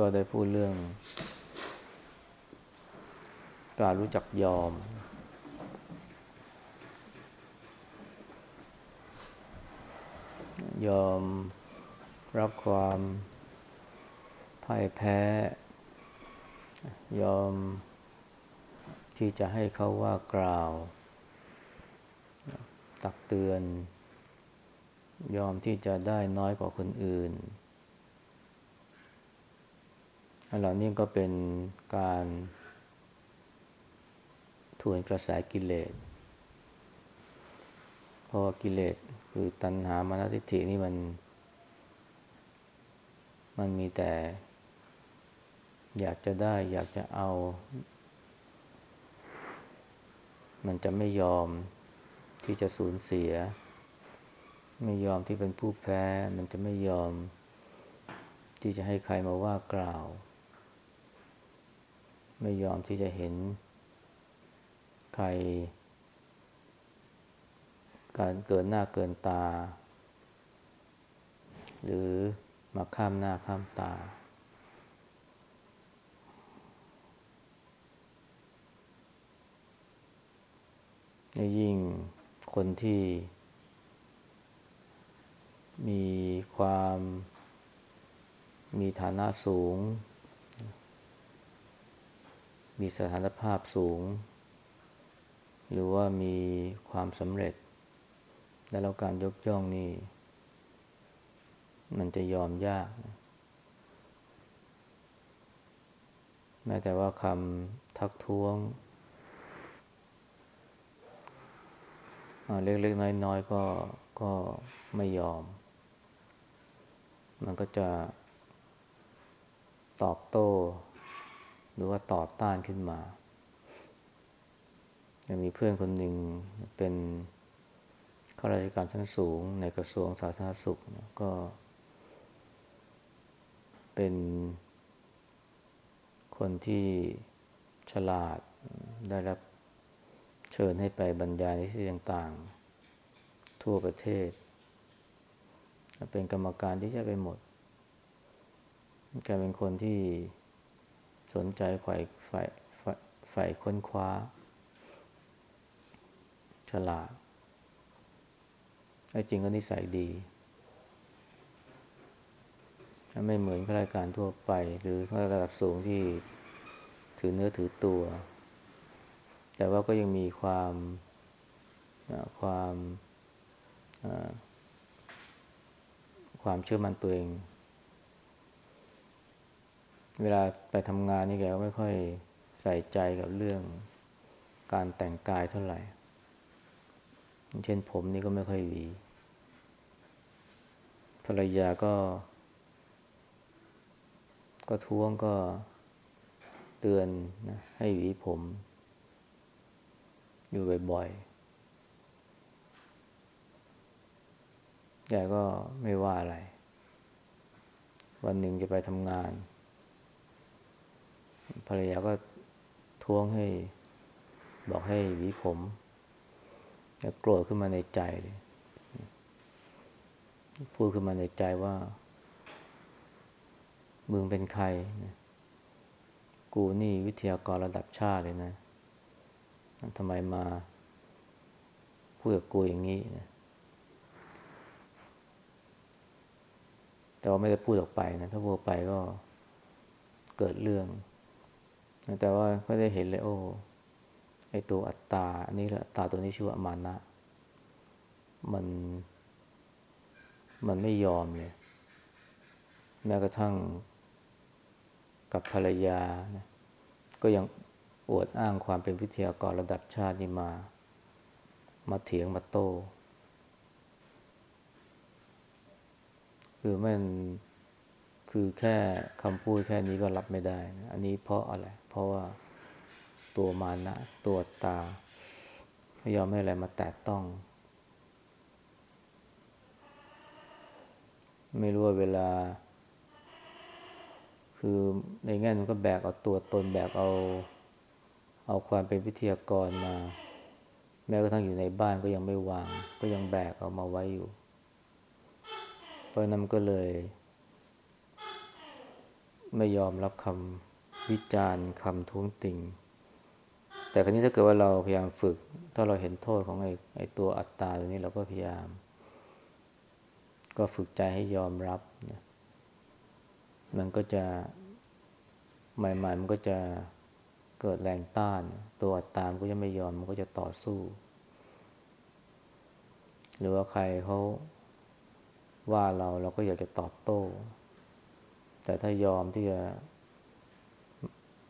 ก็ได้พูดเรื่อง การรู้จักยอม ยอมรับความพ่ายแพ้ ยอมที่จะให้เขาว่ากล่าว ตักเตือน ยอมที่จะได้น้อยกว่าคนอื่น อันเหล่านี้ก็เป็นการทวนกระแสกิเลส เพราะว่ากิเลสคือตัณหามานทิฏฐินี่มัน มันมีแต่ อยากจะได้อยากจะเอา มันจะไม่ยอมที่จะสูญเสีย ไม่ยอมที่เป็นผู้แพ้ มันจะไม่ยอมที่จะให้ใครมาว่ากล่าว ไม่ยอมที่จะเห็นใคร การเกินหน้าเกินตา หรือมาข้ามหน้าข้ามตา ยิ่งคนที่มีความมีฐานะสูง มีสถานภาพสูง หรือว่ามีความสำเร็จ ได้รับการยกย่องนี่ มันจะยอมยาก แม้แต่ว่าคำทักท้วงเล็กๆน้อยๆก็ก็ไม่ยอม มันก็จะตอบโต้ รือว่าต่อต้านขึ้นมายังมีเพื่อนคนหนึ่งเป็นข้าราชการชั้นสูงในกระทรวงสาธารณสุขก็ เป็นคนที่ฉลาดได้รับเชิญให้ไปบรรยายในที่ต่างๆ ทั่วประเทศ เป็นกรรมการที่จะไปหมดแกเป็นคนที่ สนใจฝ่ายฝ่ายฝ่ค้นคว้า ฉลาดไอ้จริงก็นิสัยดี ไม่เหมือนข้าราชการทั่วไป หรือข้าระดับสูงที่ถือเนื้อถือตัว แต่ว่าก็ยังมีความความความเชื่อมั่นตัวเอง เวลาไปทำงานนี่แกก็ไม่ค่อยใส่ใจกับเรื่องการแต่งกายเท่าไหร่ เช่นผมนี่ก็ไม่ค่อยหวี ภรรยาก็ ก็ท้วงก็เตือนนะให้หวีผม อยู่บ่อยๆแกก็ไม่ว่าอะไร วันหนึ่งจะไปทำงาน ภรรยาก็ท้วงให้ บอกให้หวีผมแล้วโกรธขึ้นมาในใจเลยพูดขึ้นมาในใจว่า มึงเป็นใคร กูนี่วิทยากรระดับชาติเลยนะทำไมมาพูดกับกูอย่างนี้นะแต่ว่าไม่ได้พูดออกไปนะ ถ้าพูดไปก็เกิดเรื่อง แต่ว่าก็ได้เห็นเลยโอ้ไอตัวอัตตาอันนี้แหละตตาตัวนี้ชื่อว่ามานะ มัน มันไม่ยอมเลยแม้กระทั่งกับภรรยานะก็ยังอวดอ้างความเป็นวิทยากรระดับชาตินี่มา มาเถียงมาโต้คือมัน คือแค่คำพูดแค่นี้ก็รับไม่ได้นะอันนี้เพราะอะไร เพราะว่าตัวมานะ ตัวตา ไม่ยอมให้อะไรมาแตะต้อง ไม่รู้ว่าเวลา คือในแง่มันก็แบกเอาตัวตนแบกเอา เอาความเป็นวิทยากรมา แม้กระทั่งอยู่ในบ้านก็ยังไม่วาง ก็ยังแบกเอามาไว้อยู่ เพราะนั้นก็เลย ไม่ยอมรับคำวิจารณ์คำท้วงติง แต่ครั้นี้ถ้าเกิดว่าเราพยายามฝึก ถ้าเราเห็นโทษของไอ้ไอตัวอัตตาตัวนี้เราก็พยายาม ก็ฝึกใจให้ยอมรับนะมันก็จะใหม่ๆมันก็จะเกิดแรงต้าน ตัวอัตตามก็จะไม่ยอมมันก็จะต่อสู้ หรือว่าใครเขาว่าเราเราก็อยากจะตอบโต้ แต่ถ้ายอมที่จะ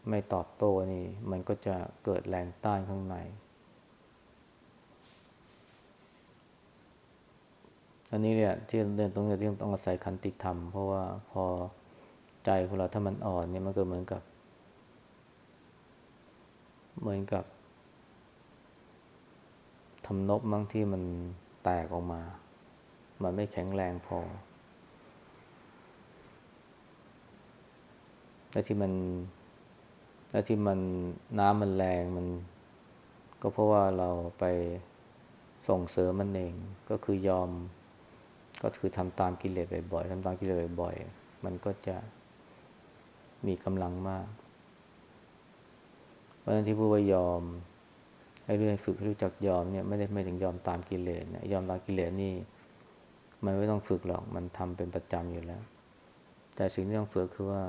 ไม่ตอบโต้นี่ มันก็จะเกิดแรงต้านข้างใน อันนี้เนี่ยที่เรื่องตรงนี้ที่ต้องอาศัยขันติธรรม เพราะว่าพอใจของเราถ้ามันอ่อนเนี่ยมันก็เหมือนกับ เหมือนกับทำนบมั้งที่มันแตกออกมา มันไม่แข็งแรงพอ และที่มันและที่มันน้ำมันแรงมัน ก็เพราะว่าเราไปส่งเสริมมันเอง ก็คือยอม ก็คือทำตามกิเลสบ่อยๆทำตามกิเลสบ่อยๆมันก็จะมีกำลังมาก เพราะฉะนั้นที่พูดว่ายอมให้เรื่องฝึกให้รู้จักยอมเนี่ยไม่ได้ไม่ถึงยอมตามกิเลสนะยอมตามกิเลสนี่ มันไม่ต้องฝึกหรอกมันทำเป็นประจำอยู่แล้ว แต่สิ่งที่ต้องฝึกคือว่า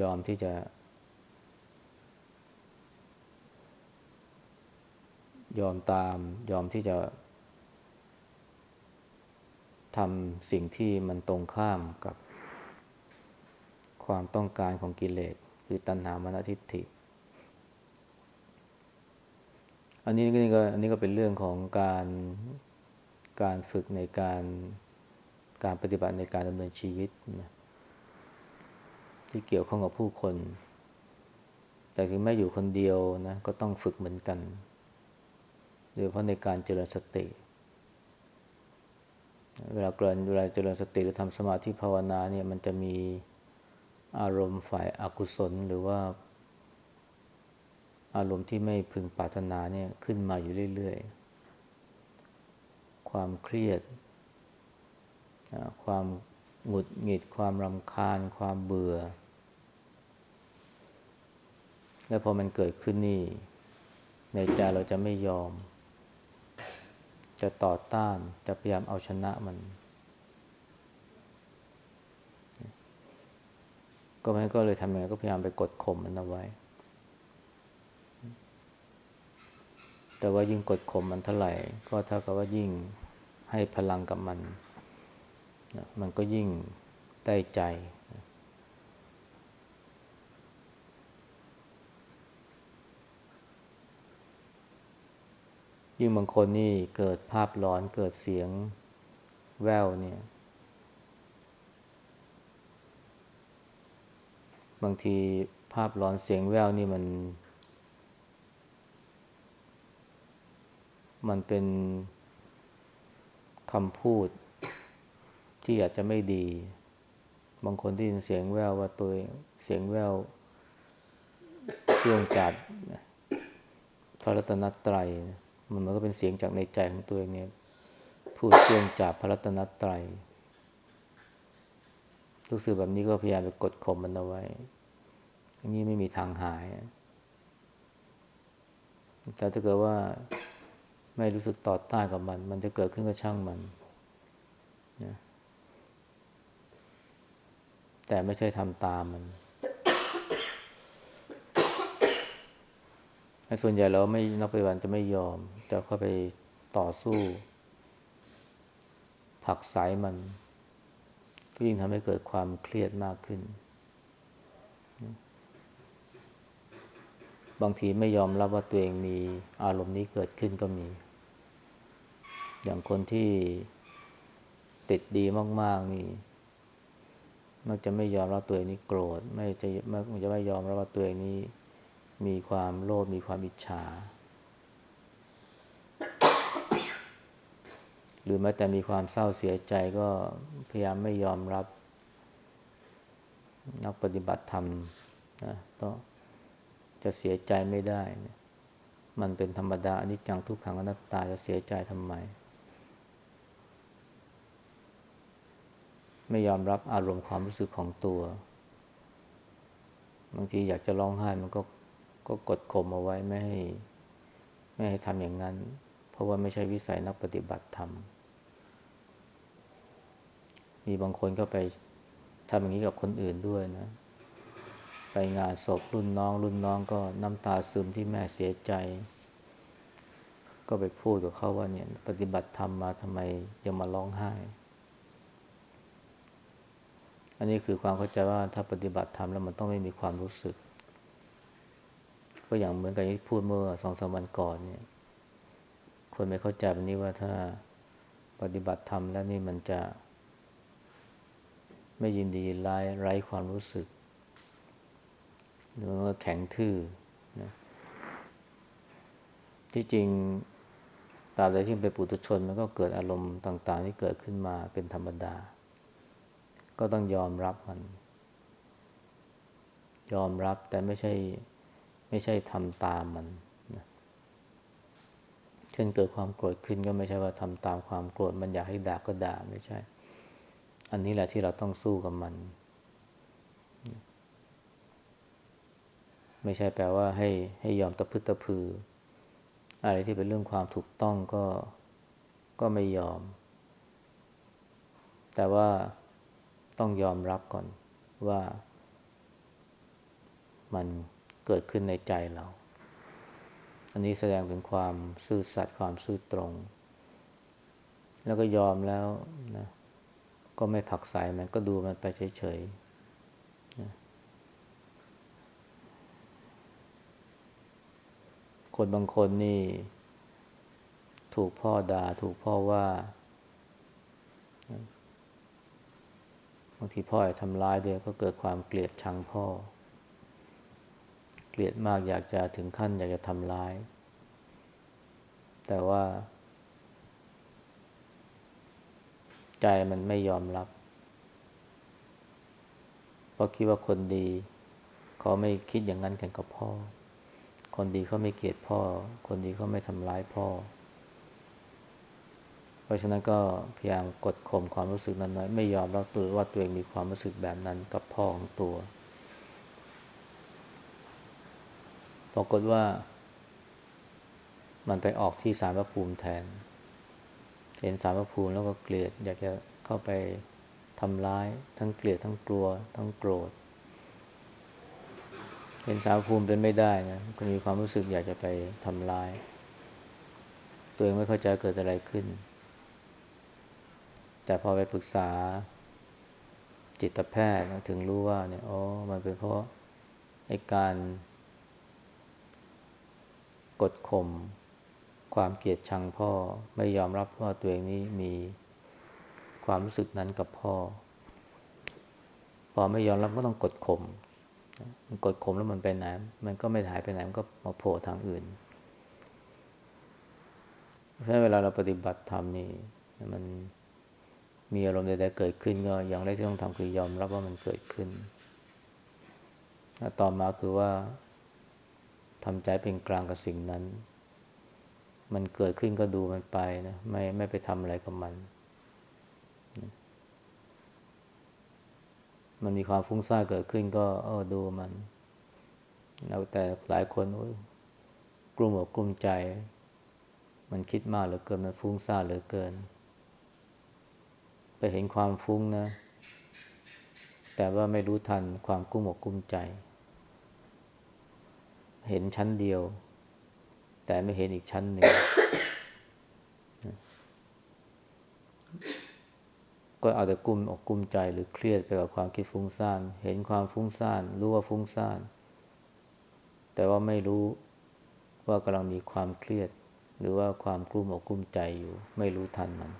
ยอมที่จะ ยอมตาม ยอมที่จะทำสิ่งที่มันตรงข้ามกับ ความต้องการของกิเลสคือตัณหามนทิฏฐิ อันนี้ก็อันนี้ก็เป็นเรื่องของการการฝึกในการการปฏิบัติในการดำเนินชีวิตนะ ที่เกี่ยวข้องกับผู้คน แต่ถึงแม้อยู่คนเดียวนะก็ต้องฝึกเหมือนกันโดยเฉพาะในการเจริญสติ เวลาเกินเวลาเจริญสติหรือทำสมาธิภาวนาเนี่ยมันจะมีอารมณ์ฝ่ายอากุศลหรือว่า อารมณ์ที่ไม่พึงปรารถนาเนี่ยขึ้นมาอยู่เรื่อยๆ ความเครียด ความหงุดหงิด ความรำคาญ ความเบื่อ และพอมันเกิดขึ้นนี่ ในใจเราจะไม่ยอม จะต่อต้าน จะพยายามเอาชนะมัน ก็ไม่ก็เลยทำยังไงก็พยายามไปกดข่มมันเอาไว้ แต่ว่ายิ่งกดข่มมันเท่าไหร่ ก็เท่ากับว่ายิ่งให้พลังกับมัน มันก็ยิ่งได้ใจ ยิ่งบางคนนี่เกิดภาพร้อนเกิดเสียงแววเนี่ย บางทีภาพหลอนเสียงแววนี่มัน มันเป็นคำพูดที่อาจจะไม่ดี บางคนได้ยินเสียงแววว่าตัวเสียงแววเครื่องจัดพระรัตนตรัย มันมันก็เป็นเสียงจากในใจของตัวเองเนี่ยพูดเรื่องจับพระรัตนตรัยรู้สึกแบบนี้ก็พยายามไปกดข่มมันเอาไว้อย่างนี้ไม่มีทางหาย แต่ถ้าเกิดว่าไม่รู้สึกต่อต้านกับมัน มันจะเกิดขึ้นก็ช่างมันนะแต่ไม่ใช่ทำตามมัน ส่วนใหญ่เราไม่นักปฏิบัติจะไม่ยอม จะเข้าไปต่อสู้ ผักสายมันก็ยิ่งทำให้เกิดความเครียดมากขึ้น บางทีไม่ยอมรับว่าตัวเองมีอารมณ์นี้เกิดขึ้นก็มี อย่างคนที่ติดดีมาก ๆ นี่มักจะไม่ยอมรับตัวเองนี้โกรธ ไม่จะมักจะไม่ยอมรับว่าตัวเองนี้ มีความโลภมีความอิจฉา หรือแม้แต่มีความเศร้าเสียใจก็พยายามไม่ยอมรับ นักปฏิบัติธรรมนะต้องจะเสียใจไม่ได้มันเป็นธรรมดาอนิจจังทุกขังอนัตตาจะเสียใจทำไม ไม่ยอมรับอารมณ์ความรู้สึกของตัว บางทีอยากจะร้องไห้มันก็ ก็กดข่มเอาไว้ไม่ให้ไม่ให้ทำอย่างนั้น เพราะว่าไม่ใช่วิสัยนักปฏิบัติธรรม มีบางคนก็ไปทำอย่างนี้กับคนอื่นด้วยนะ ไปงานศพรุ่นน้อง รุ่นน้องก็น้ำตาซึมที่แม่เสียใจ ก็ไปพูดกับเขาว่าเนี่ย ปฏิบัติธรรมมาทำไมยังมาร้องไห้ อันนี้คือความเข้าใจว่าถ้าปฏิบัติธรรมแล้วมันต้องไม่มีความรู้สึก ก็อย่างเหมือนกับที่พูดเมื่อสองสามวันก่อนเนี่ย คนไม่เข้าใจแบบนี้ว่าถ้าปฏิบัติธรรมแล้วนี่มันจะ ไม่ยินดีไร้ไร้ความรู้สึกหรือว่าแข็งทื่อนะที่จริงตราบใดที่เป็นปุถุชนมันก็เกิดอารมณ์ต่าง ๆ ที่เกิดขึ้นมาเป็นธรรมดา ก็ต้องยอมรับมัน ยอมรับแต่ไม่ใช่ ไม่ใช่ทำตามมันนะเช่นเกิดความโกรธขึ้นก็ไม่ใช่ว่าทำตามความโกรธมันอยากให้ด่าก็ด่าไม่ใช่ อันนี้แหละที่เราต้องสู้กับมัน ไม่ใช่แปลว่าให้ให้ยอมตะพึตะพือ อะไรที่เป็นเรื่องความถูกต้องก็ก็ไม่ยอม แต่ว่าต้องยอมรับก่อนว่ามัน เกิดขึ้นในใจเรา อันนี้แสดงถึงความซื่อสัตย์ความซื่อตรง แล้วก็ยอมแล้วนะ ก็ไม่ผักใส่มันก็ดูมันไปเฉยๆนะคนบางคนนี่ ถูกพ่อด่าถูกพ่อว่าบางทีพ่อทำร้ายด้วยก็เกิดความเกลียดชังพ่อ เกลียดมากอยากจะถึงขั้นอยากจะทำร้าย แต่ว่า ใจมันไม่ยอมรับ เพราะคิดว่าคนดีเขาไม่คิดอย่างนั้นกันกับพ่อ คนดีเขาไม่เกลียดพ่อ คนดีเขาไม่ทำร้ายพ่อ เพราะฉะนั้นก็พยายามกดข่มความรู้สึกนั้นไว้ไม่ยอมรับตัวว่าตัวเองมีความรู้สึกแบบนั้นกับพ่อของตัว ปรากฏว่า มันไปออกที่สารพระภูมิแทน เห็นสารพระภูมิแล้วก็เกลียด อยากจะเข้าไปทำร้าย ทั้งเกลียดทั้งกลัว ทั้งโกรธ เห็นสาวภูมิเป็นไม่ได้นะก็มีความรู้สึกอยากจะไปทำลาย ตัวเองไม่เข้าใจเกิดอะไรขึ้น แต่พอไปปรึกษาจิตแพทย์ถึงรู้ว่าเนี่ยอ๋อมันเป็นเพราะไอ้การ กดข่มความเกลียดชังพ่อไม่ยอมรับว่าตัวเองนี้มีความรู้สึกนั้นกับพ่อ พอไม่ยอมรับก็ต้องกดข่มมันกดข่มแล้วมันไปไหนมันก็ไม่หายไปไหนมันก็มาโผล่ทางอื่นเพราะเวลาเราปฏิบัติธรรมนี่มันมีอารมณ์ใดๆเกิดขึ้นก็อย่างแรกที่ต้องทำคือยอมรับว่ามันเกิดขึ้น ต่อมาคือว่า ทำใจเป็นกลางกับสิ่งนั้น มันเกิดขึ้นก็ดูมันไปนะไม่ไม่ไปทำอะไรกับมัน มันมีความฟุ้งซ่านเกิดขึ้นก็เออดูมันแล้วแต่หลายคนกลุ้มอกกลุ้มใจ มันคิดมากเหลือเกินมันฟุ้งซ่านเหลือเกิน ไปเห็นความฟุ้งนะ แต่ว่าไม่รู้ทันความกุ้มอกกุ้มใจ เห็นชั้นเดียว แต่ไม่เห็นอีกชั้นหนึ่ง ก็เอาแต่กุ้มอกกุ้มใจหรือเครียดไปกับความคิดฟุ้งซ่าน เห็นความฟุ้งซ่าน รู้ว่าฟุ้งซ่าน แต่ว่าไม่รู้ว่ากำลังมีความเครียด หรือว่าความกลุ้มอกกลุ้มใจอยู่ ไม่รู้ทันมัน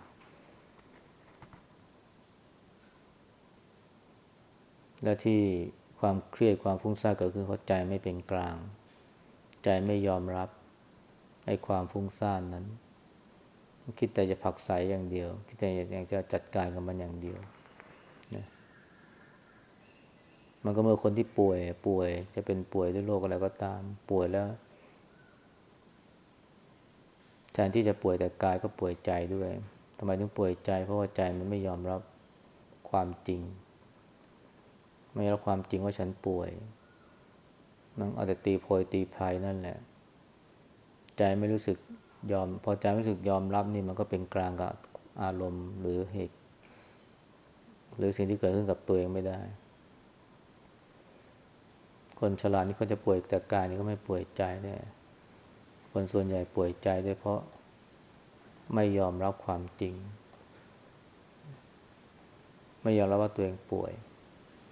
และที่ความเครียดความฟุ้งซ่านเกิดขึ้นเพราะใจไม่เป็นกลาง ใจไม่ยอมรับไอ้ความฟุ้งซ่านนั้น คิดแต่จะผักใสอย่างเดียว คิดแต่อยากจะจัดการกับมันอย่างเดียวนะมันก็เมื่อคนที่ป่วยป่วย จะเป็นป่วยด้วยโรคอะไรก็ตาม ป่วยแล้วแทนที่จะป่วยแต่กายก็ป่วยใจด้วยทำไมถึงป่วยใจ เพราะว่าใจมันไม่ยอมรับความจริง ไม่รับความจริงว่าฉันป่วย มันเอาแต่ตีโพยตีพายนั่นแหละ ใจไม่รู้สึกยอม พอใจไม่รู้สึกยอมรับนี่มันก็เป็นกลางกับอารมณ์หรือเหตุ หรือสิ่งที่เกิดขึ้นกับตัวเองไม่ได้ คนฉลาดนี่เขาจะป่วยแต่กายนี่ก็ไม่ป่วยใจแน่คนส่วนใหญ่ป่วยใจด้วยเพราะไม่ยอมรับความจริง ไม่ยอมรับว่าตัวเองป่วย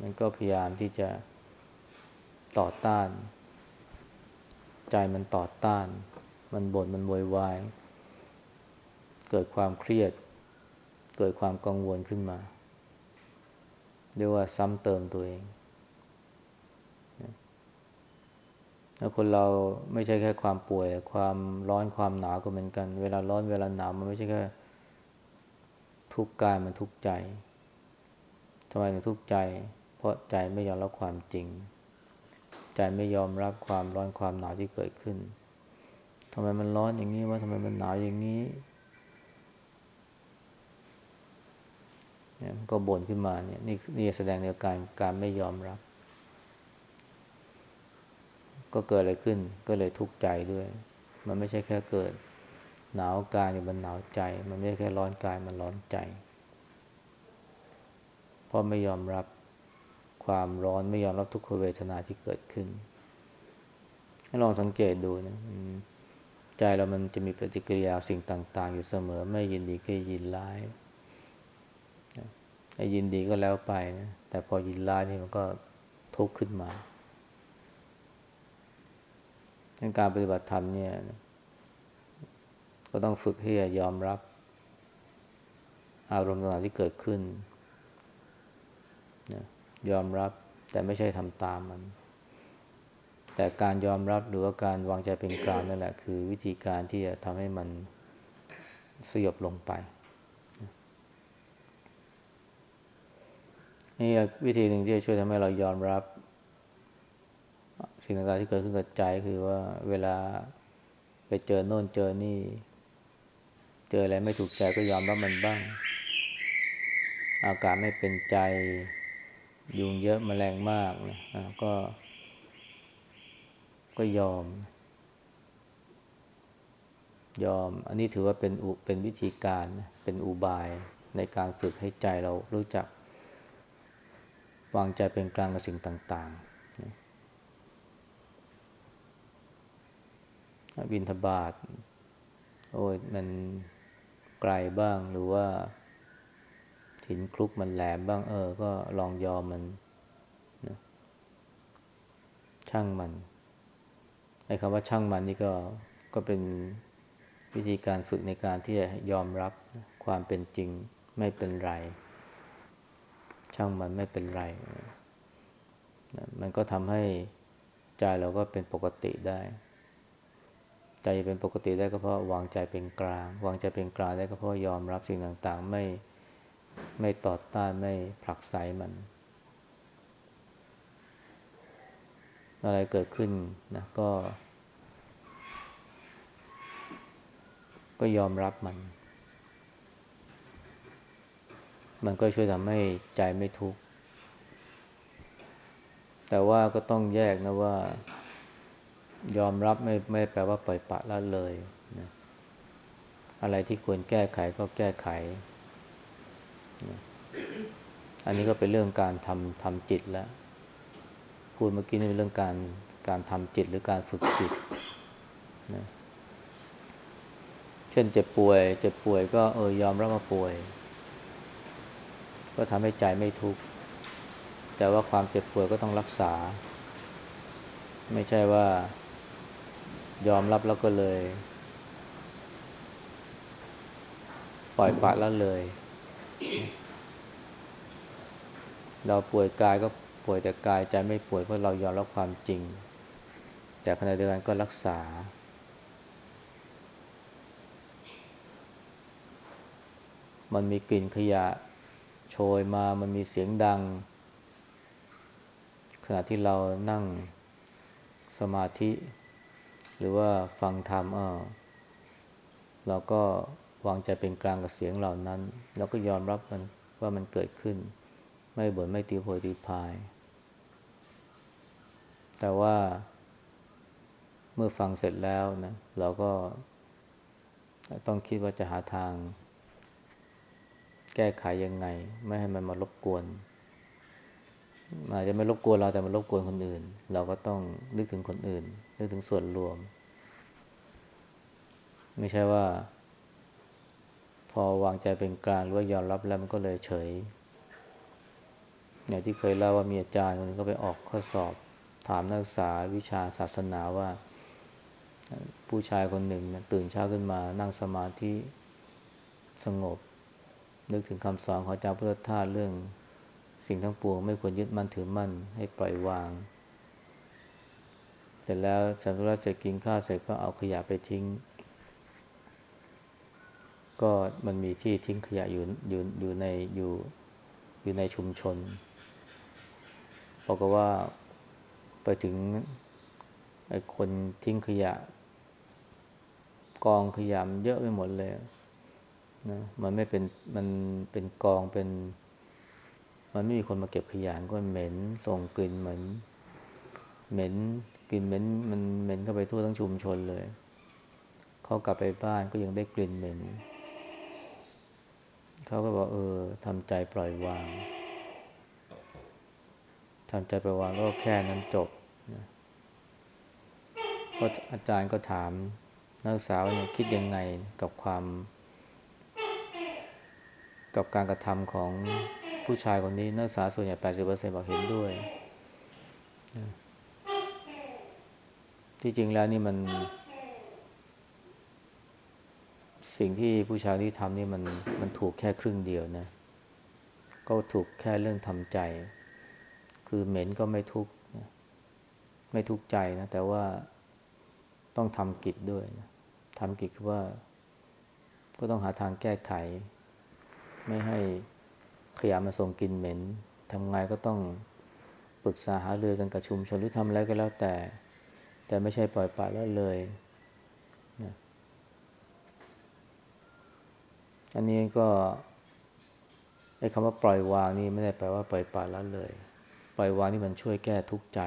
มันก็พยายามที่จะ ต่อต้าน ใจมันต่อต้าน มันบน่นมันโวยวาย เกิดความเครียด เกิดความกังวลขึ้นมา เรียกว่าซ้ำเติมตัวเองแล้วคนเราไม่ใช่แค่ความป่วย ความร้อนความหนาวก็เหมือนกัน เวลาร้อนเวลาหนาวมันไม่ใช่แค่ทุกข์กายมันทุกข์ใจทำไมถึงทุกข์ใจ เพราะใจไม่ยอมรับความจริง ใจไม่ยอมรับความร้อนความหนาวที่เกิดขึ้นทำไมมันร้อนอย่างนี้ว่าทำไมมันหนาวอย่างนี้เนี่ยก็บ่นขึ้นมาเนี่ยนี่นี่แสดงในการการไม่ยอมรับ ก็เกิดอะไรขึ้น ก็เลยทุกข์ใจด้วย มันไม่ใช่แค่เกิด หนาวกายมันหนาวใจ มันไม่ใช่แค่ร้อนกายมันร้อนใจ เพราะไม่ยอมรับ ความร้อนไม่ยอมรับทุกขเวทนาที่เกิดขึ้น ให้ลองสังเกตดูนะใจเรามันจะมีปฏิกิริยาสิ่งต่าง ๆ อยู่เสมอ ไม่ยินดีก็ยินร้ายไอ้ยินดีก็แล้วไปนะแต่พอยินร้ายนี่มันก็ทุกข์ขึ้นมาการปฏิบัติธรรมเนี่ยก็ต้องฝึกให้ยอมรับ อารมณ์ต่างๆที่เกิดขึ้น ยอมรับแต่ไม่ใช่ทำตามมัน แต่การยอมรับหรือว่าการวางใจเป็นกลางนั่นแหละคือวิธีการที่จะทำให้มันสยบลงไปนี่วิธีหนึ่งที่จะช่วยทำให้เรายอมรับ สิ่งต่างๆที่เกิดขึ้นกับใจคือว่าเวลาไปเจอโน่นเจอนี่ เจออะไรไม่ถูกใจก็ยอมรับมันบ้าง อากาศไม่เป็นใจ ยุงเยอะมแมลงมากนะก็ ก็ยอม ยอม อันนี้ถือว่าเป็นอุเป็นวิธีการเป็นอุบายในการฝึกให้ใจเรารู้จัก วางใจเป็นกลางกับสิ่งต่างๆบินทบาทโอ้ยมันไกลบ้างหรือว่า หินคลุกมันแหลมบ้างเออ ก็ลองยอมมันนะช่างมันไอ้คำว่าช่างมันนี่ก็ก็เป็นวิธีการฝึกในการที่จะยอมรับความเป็นจริงไม่เป็นไร ช่างมันไม่เป็นไรมันก็ทำให้ใจเราก็เป็นปกติได้ ใจเป็นปกติได้ก็เพราะวางใจเป็นกลาง วางใจเป็นกลางได้ก็เพราะยอมรับสิ่งต่างๆ ไม่ ไม่ต่อต้านไม่ผลักไสมัน อะไรเกิดขึ้นนะก็ ก็ยอมรับมัน มันก็ช่วยทำให้ใจไม่ทุกข์ แต่ว่าก็ต้องแยกนะว่า ยอมรับไม่ไม่แปลว่าปล่อยปะละเลยนะอะไรที่ควรแก้ไขก็แก้ไข อันนี้ก็เป็นเรื่องการทำทำจิตแล้ว พูดเมื่อกี้นี่เป็นเรื่องการการทำจิตหรือการฝึกจิตนะเช่นเจ็บป่วย เจ็บป่วยก็เออยอมรับว่าป่วย ก็ทำให้ใจไม่ทุกข์แต่ว่าความเจ็บป่วยก็ต้องรักษา ไม่ใช่ว่ายอมรับแล้วก็เลย ปล่อยปละแล้วเลย เราป่วยกายก็ป่วยแต่กายใจไม่ป่วยเพราะเรายอมรับความจริง แต่ขณะเดียวกันก็รักษา มันมีกลิ่นขยะโชยมา มันมีเสียงดัง ขณะที่เรานั่งสมาธิ หรือว่าฟังธรรมเออเราก็ วางใจเป็นกลางกับเสียงเหล่านั้น แล้วก็ยอมรับมันว่ามันเกิดขึ้น ไม่บ่นไม่ตีโพยตีพาย แต่ว่า เมื่อฟังเสร็จแล้วนะเราก็ต้องคิดว่าจะหาทาง แก้ไขยังไง ไม่ให้มันมารบกวนอาจจะไม่รบกวนเราแต่มันรบกวนคนอื่น เราก็ต้องนึกถึงคนอื่น นึกถึงส่วนรวม ไม่ใช่ว่า พอวางใจเป็นกลางหรือว่ายอมรับแล้วมันก็เลยเฉยอย่างที่เคยเล่าว่ามีอาจารย์คนนึงก็ไปออกข้อสอบถามนักศึกษาวิชาศาสนาว่า ผู้ชายคนหนึ่งนะตื่นเช้าขึ้นมานั่งสมาธิสงบ นึกถึงคำสอนของเจ้าพุทธทาสเรื่อง สิ่งทั้งปวงไม่ควรยึดมั่นถือมั่นให้ปล่อยวาง เสร็จแล้วฉันธุระเสร็จกินข้าวเสร็จก็เอาขยะไปทิ้ง ก็มันมีที่ทิ้งขยะอยู่อยู่อยู่ในอยู่อยู่ในชุมชนบอกว่าไปถึงไอ้คนทิ้งขยะ กองขยะมันเยอะไปหมดเลยนะมันไม่เป็นมันเป็นกองเป็น มันไม่มีคนมาเก็บขยะก็เหม็นส่งกลิ่นเหมือนเหม็นกลิ่นเหม็นมันเหม็นเข้าไปทั่วทั้งชุมชนเลยเขากลับไปบ้านก็ยังได้กลิ่นเหม็น เขาก็บอกเออทำใจปล่อยวางทำใจปล่อยวางแล้วก็แค่นั้นจบนะก็อาจารย์ก็ถามนักศึกษาว่าเนี่ยคิดยังไงกับความ กับการกระทำของผู้ชายคนนี้นักศึกษาส่วนใหญ่80%บอกเห็นด้วยนะที่จริงแล้วนี่มัน สิ่งที่ผู้ชายที่ทำนี่มันมันถูกแค่ครึ่งเดียวนะ ก็ถูกแค่เรื่องทำใจ คือเหม็นก็ไม่ทุกนะไม่ทุกใจนะ แต่ว่าต้องทำกิจด้วยนะทำกิจคือว่า ก็ต้องหาทางแก้ไข ไม่ให้ขยะมาส่งกลิ่นเหม็นทำไงก็ต้องปรึกษาหาเรือกันกับชุมชนหรือทำอะไรก็แล้วแต่ แต่ไม่ใช่ปล่อยปละละเลยนะ อันนี้ก็ไอ้คำว่าปล่อยวางนี่ไม่ได้แปลว่าปล่อยปละละเลย ปล่อยวางนี่มันช่วยแก้ทุกข์ใจ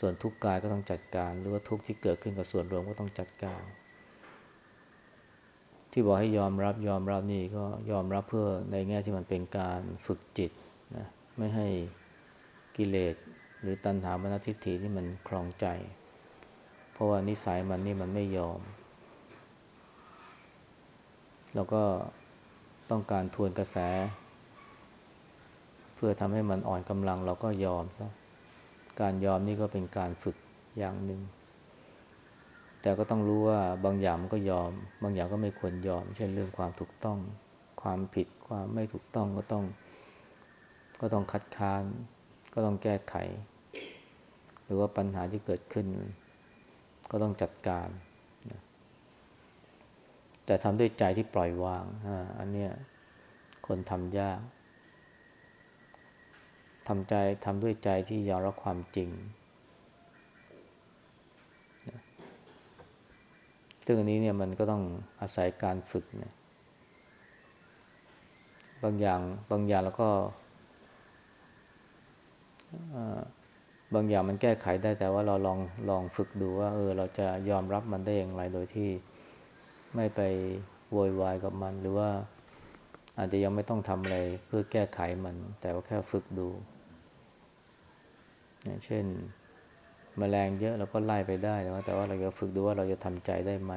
ส่วนทุกข์กายก็ต้องจัดการ หรือว่าทุกข์ที่เกิดขึ้นกับส่วนรวมก็ต้องจัดการ ที่บอกให้ยอมรับยอมรับนี่ก็ยอมรับเพื่อในแง่ที่มันเป็นการฝึกจิตนะไม่ให้กิเลสหรือตัณหามนทิฏฐินี่มันคลองใจ เพราะว่านิสัยมันนี่มันไม่ยอม เราก็ต้องการทวนกระแส เพื่อทำให้มันอ่อนกำลังเราก็ยอมซะการยอมนี่ก็เป็นการฝึกอย่างหนึ่ง แต่ก็ต้องรู้ว่าบางอย่างมันก็ยอม บางอย่างก็ไม่ควรยอม เช่นเรื่องความถูกต้อง ความผิด ความไม่ถูกต้องก็ต้อง ก็ต้องคัดค้าน ก็ต้องแก้ไข หรือว่าปัญหาที่เกิดขึ้น ก็ต้องจัดการ แต่ทำด้วยใจที่ปล่อยวางอันเนี้ยคนทำยากทำใจทำด้วยใจที่ยอมรับความจริง ซึ่งอันนี้เนี่ยมันก็ต้องอาศัยการฝึกนะบางอย่างบางอย่างแล้วก็บางอย่างมันแก้ไขได้แต่ว่าเราลองลองฝึกดูว่าเออเราจะยอมรับมันได้อย่างไรโดยที่ ไม่ไปโวยวายกับมัน หรือว่าอาจจะยังไม่ต้องทำอะไรเพื่อแก้ไขมัน แต่ว่าแค่ฝึกดูอย่างเช่นมแมลงเยอะเราก็ไล่ไปได้แต่ว่าแต่ว่าเราจะฝึกดูว่าเราจะทำใจได้ไหม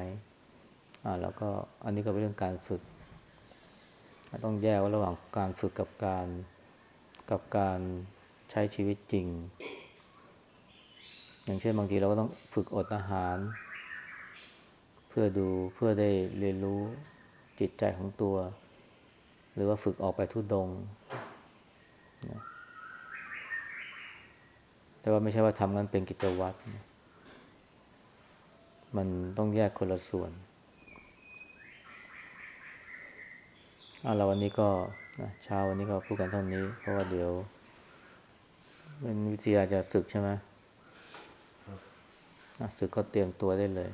อ่าแล้วก็อันนี้ก็เป็นเรื่องการฝึก ต้องแยกว่าระหว่างการฝึกกับการกับการใช้ชีวิตจริง อย่างเช่นบางทีเราก็ต้องฝึกอดอาหาร พื่อดูเพื่อได้เรียนรู้จิตใจของตัว หรือว่าฝึกออกไปทุดงนะแต่ว่าไม่ใช่ว่าทำงั้นเป็นกิจวัตรมันต้องแยกคนละส่วนเอาเราวันนี้ก็นะเช้าวันนี้ก็พูดกันเท่านี้ เพราะว่าเดี๋ยวเป็นวิทยาจะศึกใช่ไหมศึกก็เตรียมตัวได้เลย